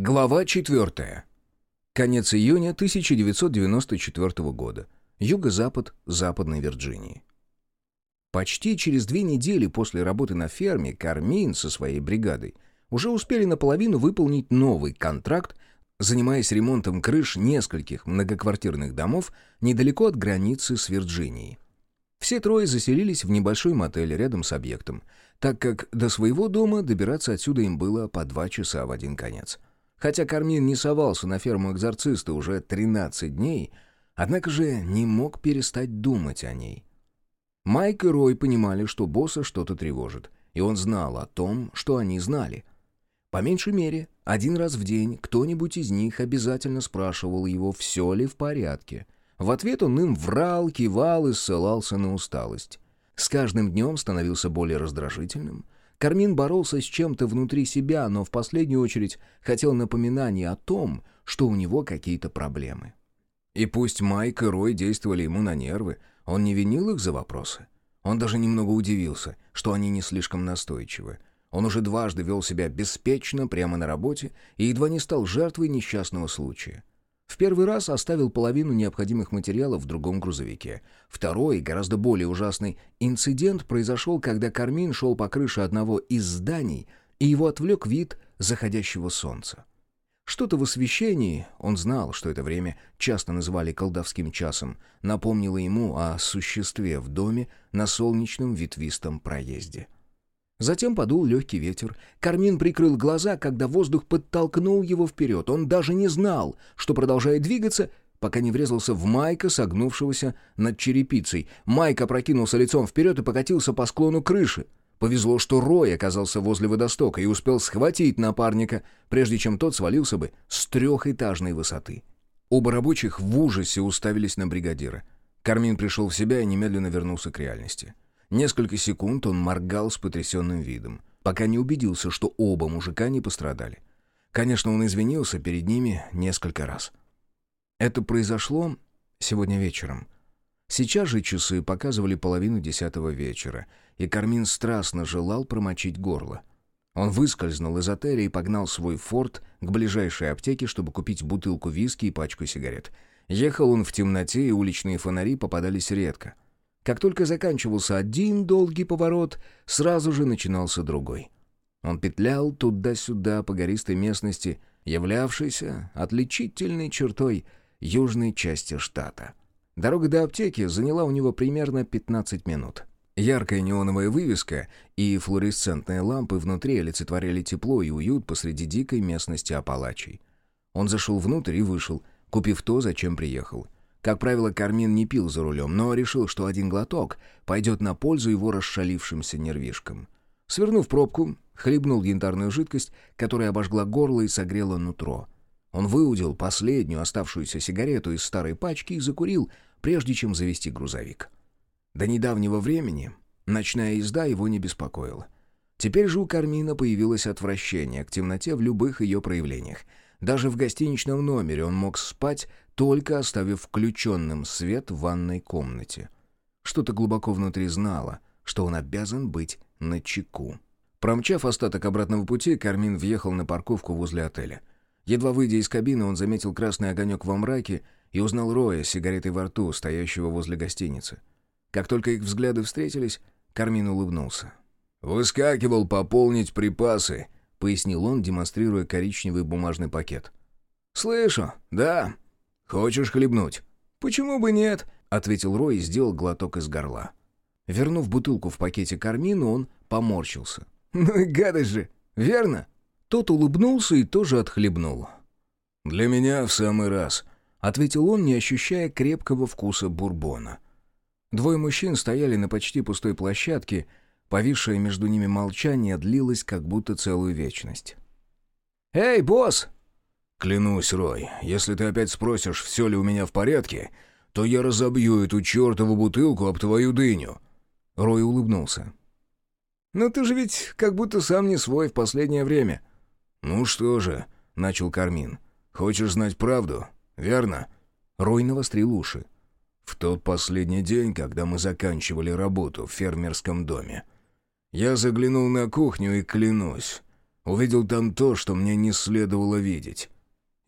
Глава 4. Конец июня 1994 года. Юго-запад Западной Вирджинии. Почти через две недели после работы на ферме Кармин со своей бригадой уже успели наполовину выполнить новый контракт, занимаясь ремонтом крыш нескольких многоквартирных домов недалеко от границы с Вирджинией. Все трое заселились в небольшой мотель рядом с объектом, так как до своего дома добираться отсюда им было по два часа в один конец. Хотя Кармин не совался на ферму экзорциста уже 13 дней, однако же не мог перестать думать о ней. Майк и Рой понимали, что босса что-то тревожит, и он знал о том, что они знали. По меньшей мере, один раз в день кто-нибудь из них обязательно спрашивал его, все ли в порядке. В ответ он им врал, кивал и ссылался на усталость. С каждым днем становился более раздражительным — Кармин боролся с чем-то внутри себя, но в последнюю очередь хотел напоминания о том, что у него какие-то проблемы. И пусть Майк и Рой действовали ему на нервы, он не винил их за вопросы. Он даже немного удивился, что они не слишком настойчивы. Он уже дважды вел себя беспечно прямо на работе и едва не стал жертвой несчастного случая. В первый раз оставил половину необходимых материалов в другом грузовике. Второй, гораздо более ужасный, инцидент произошел, когда Кармин шел по крыше одного из зданий, и его отвлек вид заходящего солнца. Что-то в освещении, он знал, что это время часто называли колдовским часом, напомнило ему о существе в доме на солнечном ветвистом проезде. Затем подул легкий ветер. Кармин прикрыл глаза, когда воздух подтолкнул его вперед. Он даже не знал, что продолжает двигаться, пока не врезался в Майка, согнувшегося над черепицей. Майк опрокинулся лицом вперед и покатился по склону крыши. Повезло, что Рой оказался возле водостока и успел схватить напарника, прежде чем тот свалился бы с трехэтажной высоты. Оба рабочих в ужасе уставились на бригадира. Кармин пришел в себя и немедленно вернулся к реальности. Несколько секунд он моргал с потрясенным видом, пока не убедился, что оба мужика не пострадали. Конечно, он извинился перед ними несколько раз. Это произошло сегодня вечером. Сейчас же часы показывали половину десятого вечера, и Кармин страстно желал промочить горло. Он выскользнул из отеля и погнал свой форт к ближайшей аптеке, чтобы купить бутылку виски и пачку сигарет. Ехал он в темноте, и уличные фонари попадались редко — как только заканчивался один долгий поворот, сразу же начинался другой. Он петлял туда-сюда по гористой местности, являвшейся отличительной чертой южной части штата. Дорога до аптеки заняла у него примерно 15 минут. Яркая неоновая вывеска и флуоресцентные лампы внутри олицетворяли тепло и уют посреди дикой местности Апалачей. Он зашел внутрь и вышел, купив то, зачем приехал — как правило, Кармин не пил за рулем, но решил, что один глоток пойдет на пользу его расшалившимся нервишкам. Свернув пробку, хлебнул янтарную жидкость, которая обожгла горло и согрела нутро. Он выудил последнюю оставшуюся сигарету из старой пачки и закурил, прежде чем завести грузовик. До недавнего времени ночная езда его не беспокоила. Теперь же у Кармина появилось отвращение к темноте в любых ее проявлениях. Даже в гостиничном номере он мог спать только оставив включенным свет в ванной комнате. Что-то глубоко внутри знало, что он обязан быть на чеку. Промчав остаток обратного пути, Кармин въехал на парковку возле отеля. Едва выйдя из кабины, он заметил красный огонек во мраке и узнал Роя с сигаретой во рту, стоящего возле гостиницы. Как только их взгляды встретились, Кармин улыбнулся. «Выскакивал пополнить припасы», — пояснил он, демонстрируя коричневый бумажный пакет. «Слышу, да», «Хочешь хлебнуть?» «Почему бы нет?» — ответил Рой и сделал глоток из горла. Вернув бутылку в пакете кармину, он поморщился. «Ну и гадость же, верно?» Тот улыбнулся и тоже отхлебнул. «Для меня в самый раз», — ответил он, не ощущая крепкого вкуса бурбона. Двое мужчин стояли на почти пустой площадке, повисшее между ними молчание длилось как будто целую вечность. «Эй, босс!» «Клянусь, Рой, если ты опять спросишь, все ли у меня в порядке, то я разобью эту чертову бутылку об твою дыню». Рой улыбнулся. «Но ты же ведь как будто сам не свой в последнее время». «Ну что же», — начал Кармин, — «хочешь знать правду, верно?» Рой навострил уши. «В тот последний день, когда мы заканчивали работу в фермерском доме, я заглянул на кухню и клянусь, Увидел там то, что мне не следовало видеть.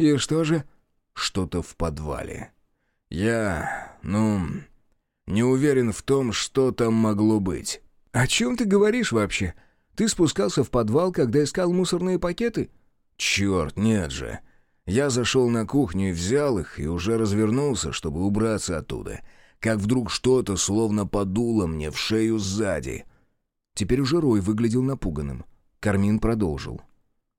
И что же? Что-то в подвале. Я, ну, не уверен в том, что там могло быть. О чем ты говоришь вообще? Ты спускался в подвал, когда искал мусорные пакеты? Черт, нет же. Я зашел на кухню и взял их, и уже развернулся, чтобы убраться оттуда. Как вдруг что-то словно подуло мне в шею сзади. Теперь уже Рой выглядел напуганным. Кармин продолжил.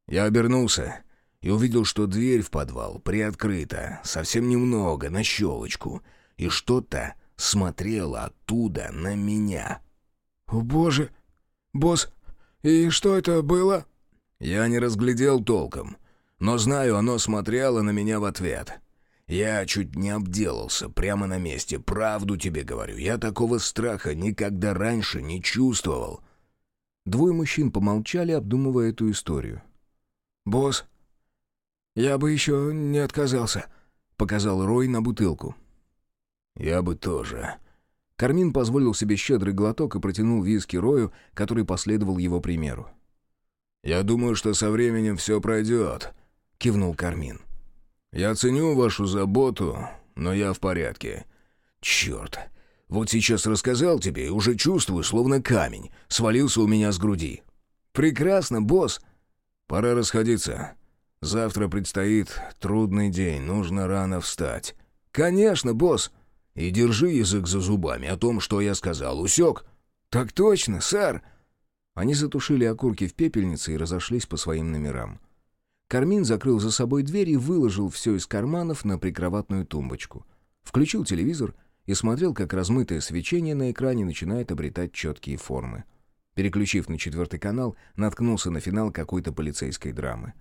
Я обернулся и увидел, что дверь в подвал приоткрыта, совсем немного, на щелочку, и что-то смотрело оттуда на меня. «О, боже! Босс, и что это было?» Я не разглядел толком, но знаю, оно смотрело на меня в ответ. Я чуть не обделался прямо на месте, правду тебе говорю. Я такого страха никогда раньше не чувствовал. Двое мужчин помолчали, обдумывая эту историю. «Босс, я бы еще не отказался», — показал Рой на бутылку. «Я бы тоже». Кармин позволил себе щедрый глоток и протянул виски Рою, который последовал его примеру. «Я думаю, что со временем все пройдет», — кивнул Кармин. «Я ценю вашу заботу, но я в порядке. Черт, вот сейчас рассказал тебе и уже чувствую, словно камень, свалился у меня с груди». «Прекрасно, босс!» «Пора расходиться. Завтра предстоит трудный день, нужно рано встать». «Конечно, босс!» «И держи язык за зубами о том, что я сказал. Усек?» «Так точно, сэр!» Они затушили окурки в пепельнице и разошлись по своим номерам. Кармин закрыл за собой дверь и выложил все из карманов на прикроватную тумбочку. Включил телевизор и смотрел, как размытое свечение на экране начинает обретать четкие формы. Переключив на четвертый канал, наткнулся на финал какой-то полицейской драмы.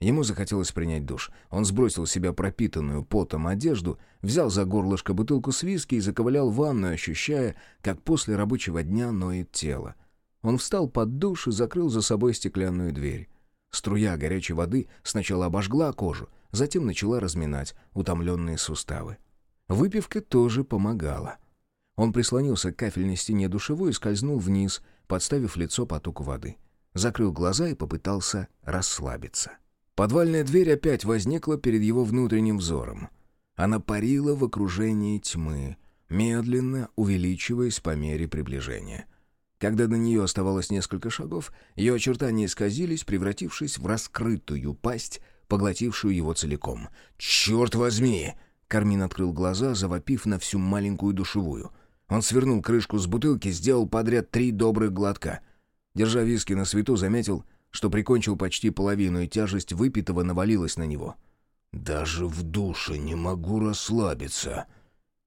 Ему захотелось принять душ. Он сбросил с себя пропитанную потом одежду, взял за горлышко бутылку с виски и заковылял в ванную, ощущая, как после рабочего дня ноет тело. Он встал под душ и закрыл за собой стеклянную дверь. Струя горячей воды сначала обожгла кожу, затем начала разминать утомленные суставы. Выпивка тоже помогала. Он прислонился к кафельной стене душевой и скользнул вниз, подставив лицо потоку воды. Закрыл глаза и попытался расслабиться. Подвальная дверь опять возникла перед его внутренним взором. Она парила в окружении тьмы, медленно увеличиваясь по мере приближения. Когда до нее оставалось несколько шагов, ее очертания исказились, превратившись в раскрытую пасть, поглотившую его целиком. «Черт возьми!» Кармин открыл глаза, завопив на всю маленькую душевую. Он свернул крышку с бутылки, сделал подряд три добрых глотка. Держа виски на свету, заметил, что прикончил почти половину, и тяжесть выпитого навалилась на него. «Даже в душе не могу расслабиться»,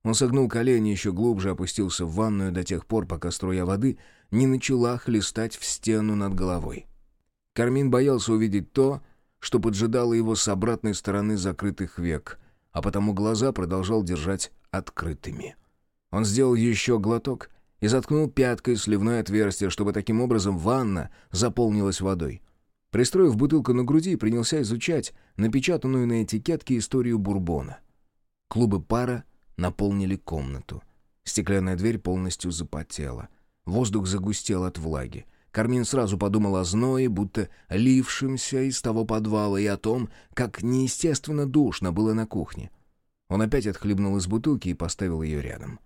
он согнул колени, еще глубже опустился в ванную до тех пор, пока струя воды не начала хлестать в стену над головой. Кармин боялся увидеть то, что поджидало его с обратной стороны закрытых век, а потому глаза продолжал держать открытыми. Он сделал еще глоток и заткнул пяткой сливное отверстие, чтобы таким образом ванна заполнилась водой. Пристроив бутылку на груди, принялся изучать напечатанную на этикетке историю бурбона. Клубы пара — наполнили комнату. Стеклянная дверь полностью запотела. Воздух загустел от влаги. Кармин сразу подумал о зное, будто лившемся из того подвала, и о том, как неестественно душно было на кухне. Он опять отхлебнул из бутылки и поставил ее рядом.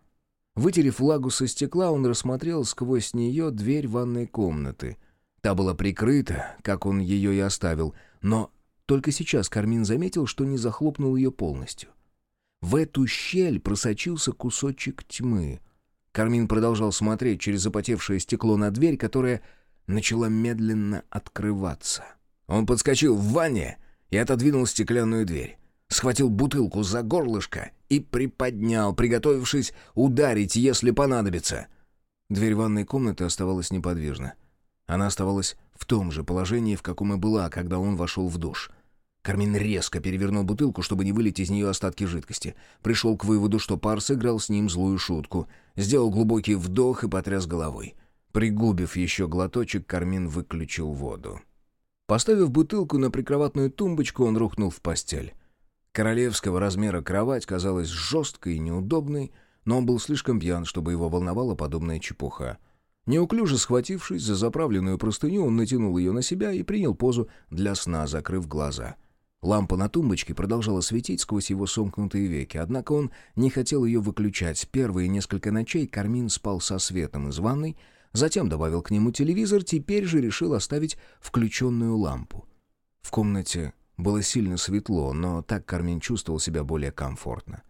Вытерев влагу со стекла, он рассмотрел сквозь нее дверь ванной комнаты. Та была прикрыта, как он ее и оставил, но только сейчас Кармин заметил, что не захлопнул ее полностью. В эту щель просочился кусочек тьмы. Кармин продолжал смотреть через запотевшее стекло на дверь, которая начала медленно открываться. Он подскочил в ванне и отодвинул стеклянную дверь. Схватил бутылку за горлышко и приподнял, приготовившись ударить, если понадобится. Дверь ванной комнаты оставалась неподвижна. Она оставалась в том же положении, в каком и была, когда он вошел в душ — Кармин резко перевернул бутылку, чтобы не вылить из нее остатки жидкости. Пришел к выводу, что пар сыграл с ним злую шутку. Сделал глубокий вдох и потряс головой. Пригубив еще глоточек, Кармин выключил воду. Поставив бутылку на прикроватную тумбочку, он рухнул в постель. Королевского размера кровать казалась жесткой и неудобной, но он был слишком пьян, чтобы его волновала подобная чепуха. Неуклюже схватившись за заправленную простыню, он натянул ее на себя и принял позу для сна, закрыв глаза. Лампа на тумбочке продолжала светить сквозь его сомкнутые веки, однако он не хотел ее выключать. Первые несколько ночей Кармин спал со светом из ванной, затем добавил к нему телевизор, теперь же решил оставить включенную лампу. В комнате было сильно светло, но так Кармин чувствовал себя более комфортно.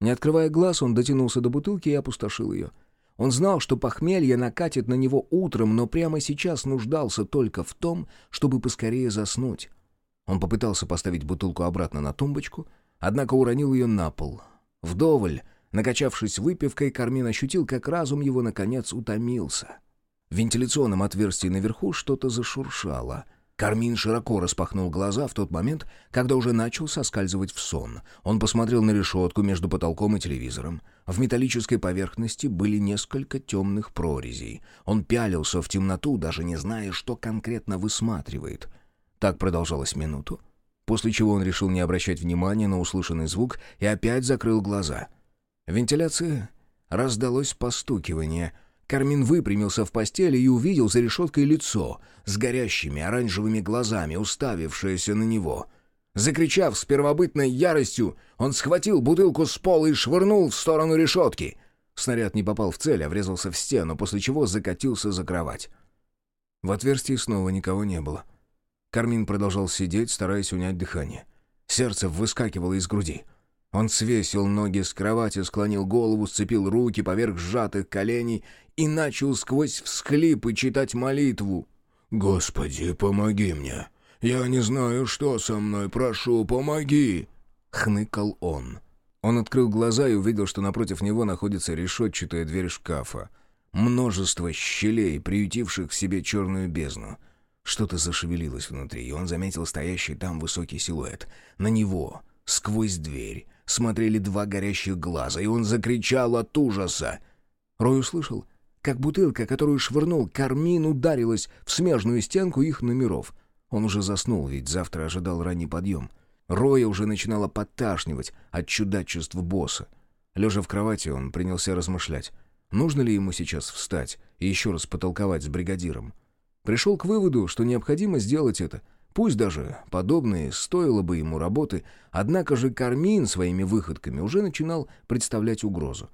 Не открывая глаз, он дотянулся до бутылки и опустошил ее. Он знал, что похмелье накатит на него утром, но прямо сейчас нуждался только в том, чтобы поскорее заснуть. Он попытался поставить бутылку обратно на тумбочку, однако уронил ее на пол. Вдоволь, накачавшись выпивкой, Кармин ощутил, как разум его, наконец, утомился. В вентиляционном отверстии наверху что-то зашуршало — Кармин широко распахнул глаза в тот момент, когда уже начал соскальзывать в сон. Он посмотрел на решетку между потолком и телевизором. В металлической поверхности были несколько темных прорезей. Он пялился в темноту, даже не зная, что конкретно высматривает. Так продолжалось минуту, после чего он решил не обращать внимания на услышанный звук и опять закрыл глаза. В вентиляции раздалось постукивание — Кармин выпрямился в постели и увидел за решеткой лицо с горящими оранжевыми глазами, уставившееся на него. Закричав с первобытной яростью, он схватил бутылку с пола и швырнул в сторону решетки. Снаряд не попал в цель, а врезался в стену, после чего закатился за кровать. В отверстии снова никого не было. Кармин продолжал сидеть, стараясь унять дыхание. Сердце выскакивало из груди. Он свесил ноги с кровати, склонил голову, сцепил руки поверх сжатых коленей и начал сквозь всхлипы читать молитву. «Господи, помоги мне! Я не знаю, что со мной, прошу, помоги!» — хныкал он. Он открыл глаза и увидел, что напротив него находится решетчатая дверь шкафа. Множество щелей, приютивших в себе черную бездну. Что-то зашевелилось внутри, и он заметил стоящий там высокий силуэт. На него, сквозь дверь, смотрели два горящих глаза, и он закричал от ужаса. Рой услышал, как бутылка, которую швырнул Кармин, ударилась в смежную стенку их номеров. Он уже заснул, ведь завтра ожидал ранний подъем. Роя уже начинала подташнивать от чудачеств босса. Лежа в кровати, он принялся размышлять, нужно ли ему сейчас встать и еще раз потолковать с бригадиром. Пришел к выводу, что необходимо сделать это — Пусть даже подобные стоило бы ему работы, однако же Кармин своими выходками уже начинал представлять угрозу.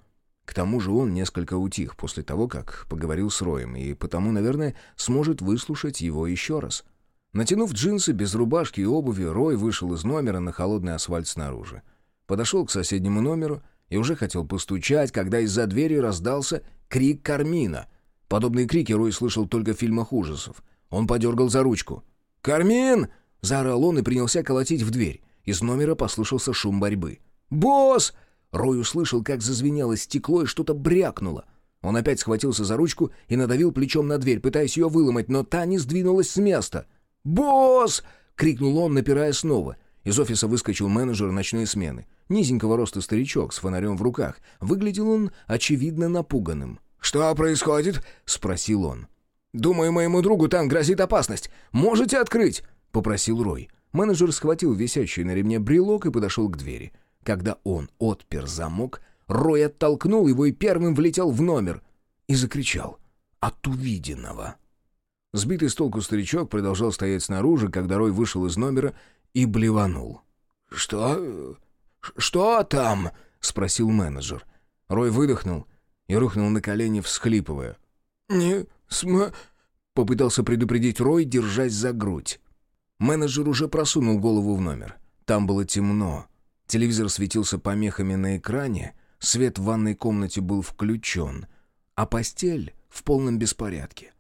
К тому же он несколько утих после того, как поговорил с Роем, и потому, наверное, сможет выслушать его еще раз. Натянув джинсы без рубашки и обуви, Рой вышел из номера на холодный асфальт снаружи. Подошел к соседнему номеру и уже хотел постучать, когда из-за двери раздался крик Кармина. Подобные крики Рой слышал только в фильмах ужасов. Он подергал за ручку — «Кармин!» — заорал он и принялся колотить в дверь. Из номера послышался шум борьбы. «Босс!» Рой услышал, как зазвенело стекло и что-то брякнуло. Он опять схватился за ручку и надавил плечом на дверь, пытаясь ее выломать, но та не сдвинулась с места. «Босс!» — крикнул он, напирая снова. Из офиса выскочил менеджер ночной смены. Низенького роста старичок с фонарем в руках. Выглядел он, очевидно, напуганным. «Что происходит?» — спросил он. «Думаю, моему другу там грозит опасность. Можете открыть?» — попросил Рой. Менеджер схватил висящий на ремне брелок и подошел к двери. Когда он отпер замок, Рой оттолкнул его и первым влетел в номер и закричал от увиденного. Сбитый с толку старичок продолжал стоять снаружи, когда Рой вышел из номера и блеванул. «Что? Что там?» — спросил менеджер. Рой выдохнул и рухнул на колени, всхлипывая. «Не см...» — попытался предупредить Рой, держась за грудь. Менеджер уже просунул голову в номер. Там было темно. Телевизор светился помехами на экране, свет в ванной комнате был включен, а постель в полном беспорядке.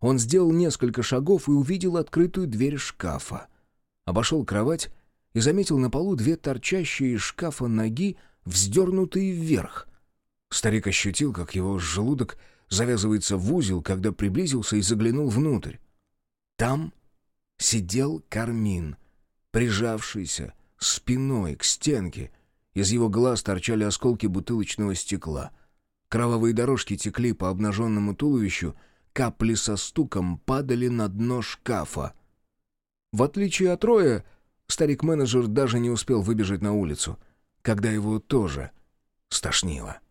Он сделал несколько шагов и увидел открытую дверь шкафа. Обошел кровать и заметил на полу две торчащие из шкафа ноги, вздернутые вверх. Старик ощутил, как его желудок завязывается в узел, когда приблизился и заглянул внутрь. Там сидел Кармин, прижавшийся спиной к стенке. Из его глаз торчали осколки бутылочного стекла. Кровавые дорожки текли по обнаженному туловищу, капли со стуком падали на дно шкафа. В отличие от Роя, старик-менеджер даже не успел выбежать на улицу, когда его тоже стошнило.